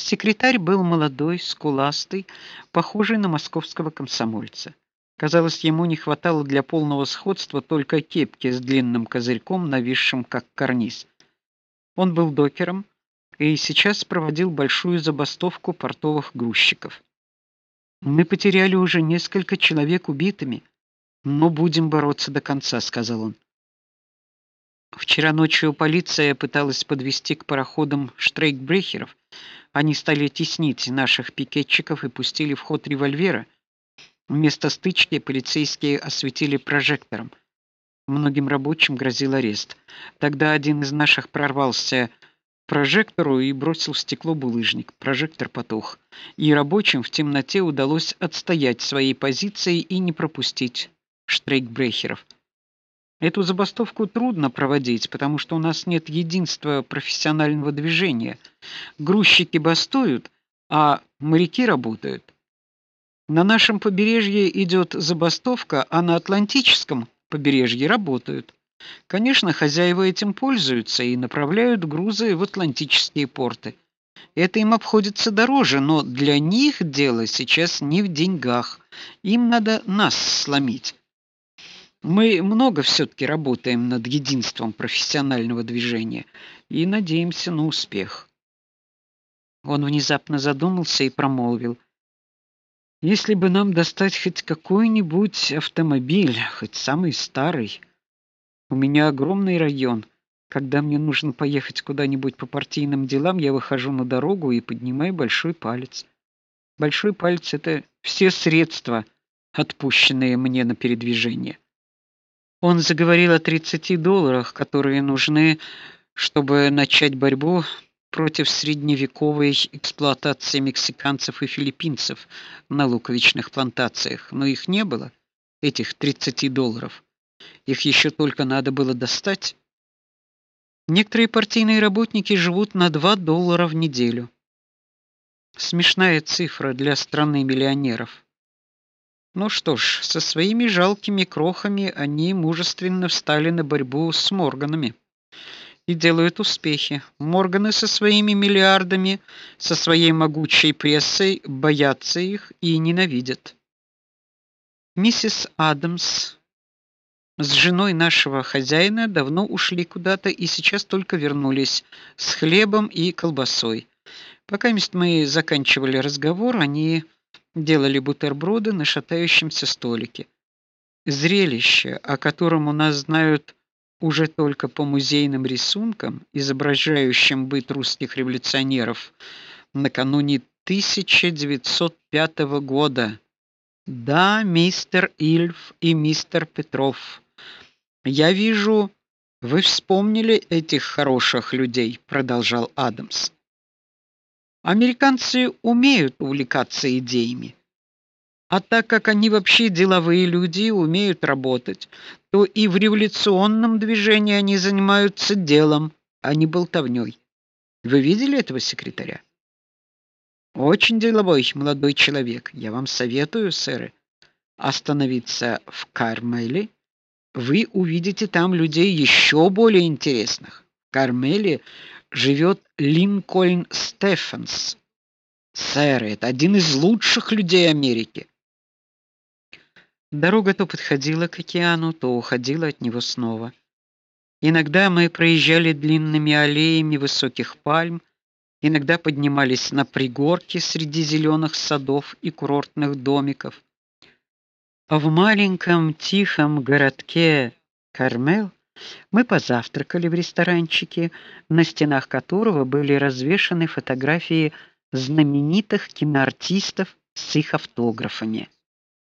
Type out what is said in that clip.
Секретарь был молодой, скуластый, похожий на московского комсомольца. Казалось, ему не хватало для полного сходства только кепки с длинным козырьком, нависшим как карниз. Он был докером и сейчас проводил большую забастовку портовых грузчиков. Мы потеряли уже несколько человек убитыми, но будем бороться до конца, сказал он. Вчера ночью полиция пыталась подвести к пароходам штрейкбрехеров. Они стали теснить наших пикетчиков и пустили в ход револьверы. Вместо стычки полицейские осветили прожектором. Многим рабочим грозил арест. Тогда один из наших прорвался к прожектору и бросил в стекло булыжник. Прожектор потух, и рабочим в темноте удалось отстоять свои позиции и не пропустить штрейкбрехеров. Эту забастовку трудно проводить, потому что у нас нет единства профессионального движения. Грузчики бастуют, а моряки работают. На нашем побережье идет забастовка, а на Атлантическом побережье работают. Конечно, хозяева этим пользуются и направляют грузы в атлантические порты. Это им обходится дороже, но для них дело сейчас не в деньгах. Им надо нас сломить. Мы много все таки работаем над единством профессионального движения и надеемся на успех. Он внезапно задумался и промолвил: Если бы нам достать хоть какой-нибудь автомобиль, хоть самый старый. У меня огромный район. Когда мне нужно поехать куда-нибудь по партийным делам, я выхожу на дорогу и поднимаю большой палец. Большой палец это все средства, отпущенные мне на передвижение. Он заговорил о 30 долларах, которые нужны, чтобы начать борьбу против средневековой эксплуатации мексиканцев и филиппинцев на луковичных плантациях, но их не было, этих 30 долларов. Их еще только надо было достать. Некоторые партийные работники живут на 2 доллара в неделю. Смешная цифра для страны миллионеров. Ну что ж, со своими жалкими крохами они мужественно встали на борьбу с Морганами и делают успехи. Морганы со своими миллиардами, со своей могучей прессой боятся их и ненавидят. Миссис Адамс с женой нашего хозяина давно ушли куда-то и сейчас только вернулись с хлебом и колбасой. Пока мы заканчивали разговор, они делали бутерброды на шатающемся столике. Зрелище, о котором у нас знают уже только по музейным рисункам, изображающим быт русских революционеров накануне 1905 года. Да, мистер Ильф и мистер Петров. Я вижу, вы вспомнили этих хороших людей, продолжал Адамс. Американцы умеют увлекаться идеями. А так как они вообще деловые люди умеют работать, то и в революционном движении они занимаются делом, а не болтовнёй. Вы видели этого секретаря? Очень деловой молодой человек. Я вам советую, сэры, остановиться в Кармеле. Вы увидите там людей еще более интересных. В Кармеле живет Линкольн Стефенс. Сэр, это один из лучших людей Америки. Дорога то подходила к океану, то уходила от него снова. Иногда мы проезжали длинными аллеями высоких пальм, иногда поднимались на пригорки среди зеленых садов и курортных домиков. А в маленьком тихом городке Кармел мы позавтракали в ресторанчике, на стенах которого были развешаны фотографии знаменитых киноартистов с их автографами.